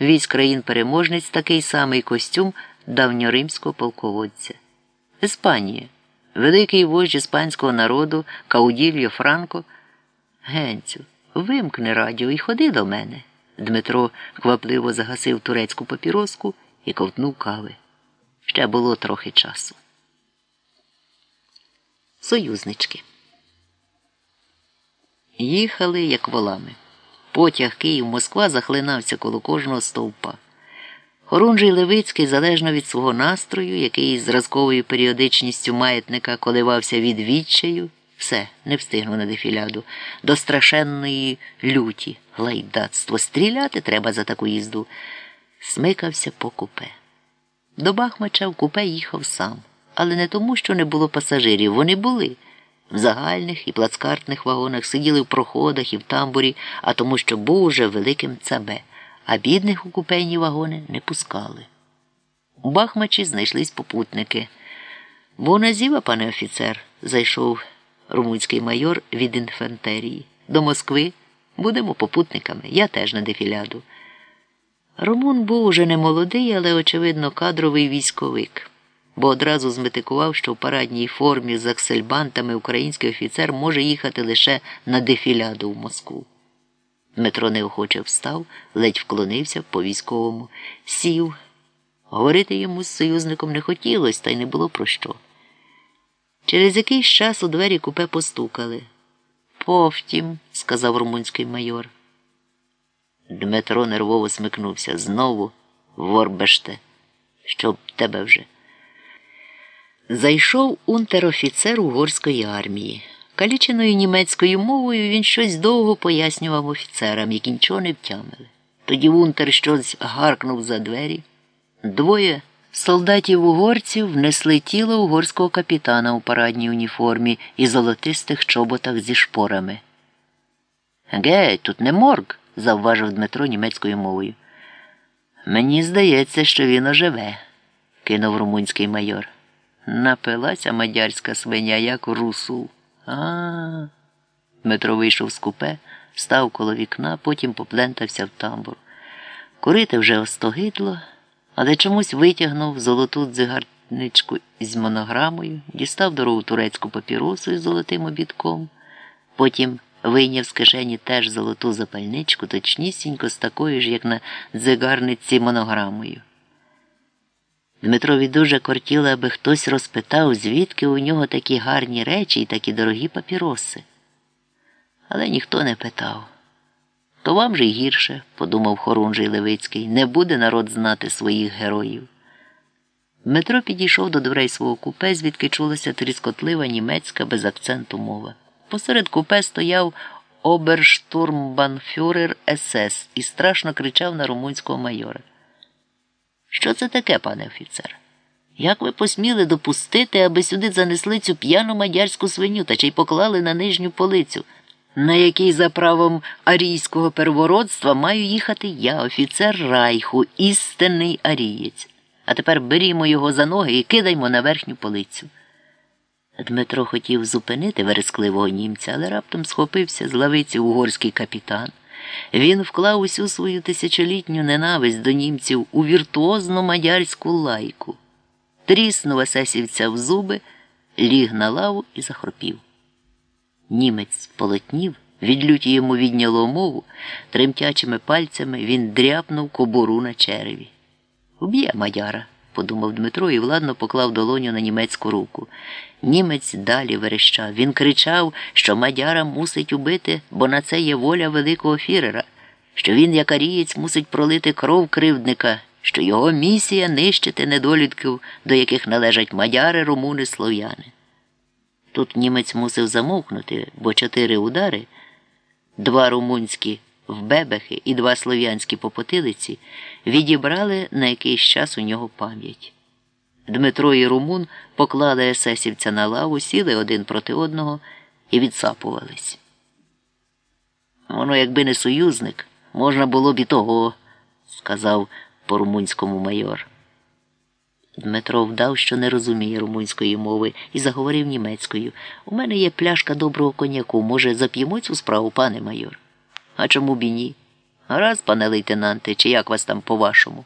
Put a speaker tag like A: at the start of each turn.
A: військ країн переможниць такий самий костюм давньоримського полководця. Іспанія, великий вождь іспанського народу Каудільо Франко. Генцю, вимкни радіо і ходи до мене. Дмитро квапливо загасив турецьку папіроску і ковтнув кави. Ще було трохи часу. Союзнички. Їхали, як волами. Потяг Київ Москва захлинався коло кожного стовпа. Хорунжий Левицький, залежно від свого настрою, який з зразковою періодичністю маятника коливався від відчаю, все, не встигнув на дефіляду, до страшенної люті, лайдацтво. Стріляти треба за таку їзду. Смикався по купе. До Бахмача в купе їхав сам, але не тому, що не було пасажирів. Вони були. В загальних і плацкартних вагонах сиділи в проходах і в тамбурі, а тому, що був уже великим ЦБ, а бідних у купейні вагони не пускали. У Бахмачі знайшлись попутники. Боназіва, пане офіцер, зайшов румунський майор від інфантерії. До Москви будемо попутниками. Я теж на дефіляду. Румун був уже не молодий, але, очевидно, кадровий військовик, бо одразу зметикував, що в парадній формі з аксельбантами український офіцер може їхати лише на дефіляду в Москву. Дмитро неохоче встав, ледь вклонився по військовому, сів. Говорити йому з союзником не хотілося, та й не було про що. Через якийсь час у двері купе постукали. Повтім, сказав румунський майор. Дмитро нервово смикнувся. Знову ворбеште, щоб тебе вже. Зайшов унтер-офіцер угорської армії. Каліченою німецькою мовою він щось довго пояснював офіцерам, які нічого не втямили. Тоді унтер щось гаркнув за двері. Двоє солдатів угорців внесли тіло угорського капітана у парадній уніформі і золотистих чоботах зі шпорами. Гей, тут не морг, завважив Дмитро німецькою мовою. Мені здається, що він оживе, кинув румунський майор. Напилася мадярська свиня, як русул. А. а. Дмитро вийшов з купе, став коло вікна, потім поплентався в тамбур. Курити вже остогидло, але чомусь витягнув золоту дзигарничку з монограмою, дістав дорогу турецьку папіросу із золотим обідком, потім вийняв з кишені теж золоту запальничку, точнісінько з такою ж, як на дзигарниці монограмою. Дмитрові дуже кортіло, аби хтось розпитав, звідки у нього такі гарні речі і такі дорогі папіроси. Але ніхто не питав. То вам же й гірше, подумав Хорунжий Левицький, не буде народ знати своїх героїв. Дмитро підійшов до дверей свого купе, звідки чулася тріскотлива німецька без акценту мова. Посеред купе стояв оберштурмбанфюрер СС і страшно кричав на румунського майора. Що це таке, пане офіцер? Як ви посміли допустити, аби сюди занесли цю п'яну мадярську свиню та чи й поклали на нижню полицю, на якій за правом арійського первородства маю їхати я, офіцер Райху, істинний арієць. А тепер берімо його за ноги і кидаймо на верхню полицю. Дмитро хотів зупинити верескливого німця, але раптом схопився з лавиці угорський капітан. Він вклав усю свою тисячолітню ненависть до німців у віртуозну мадярську лайку, тріснув есесівця в зуби, ліг на лаву і захропів. Німець полотнів, від люті йому відняло мову, тремтячими пальцями він дряпнув кобуру на череві. Уб'є мадяра, подумав Дмитро і владно поклав долоню на німецьку руку. Німець далі верещав. Він кричав, що мадяра мусить убити, бо на це є воля великого фірера, що він, як арієць, мусить пролити кров кривдника, що його місія нищити недолюдків, до яких належать мадяри, румуни, слов'яни. Тут німець мусив замовкнути, бо чотири удари, два румунські в бебехи і два слов'янські по потилиці, відібрали на якийсь час у нього пам'ять. Дмитро і Румун поклали есесівця на лаву, сіли один проти одного і відсапувались. Воно, якби не союзник, можна було б і того, сказав по румунському майор. Дмитро вдав, що не розуміє румунської мови, і заговорив німецькою. У мене є пляшка доброго коньяку. Може, зап'ємо цю справу, пане майор? А чому б і ні? Гаразд, пане лейтенанте, чи як вас там по-вашому?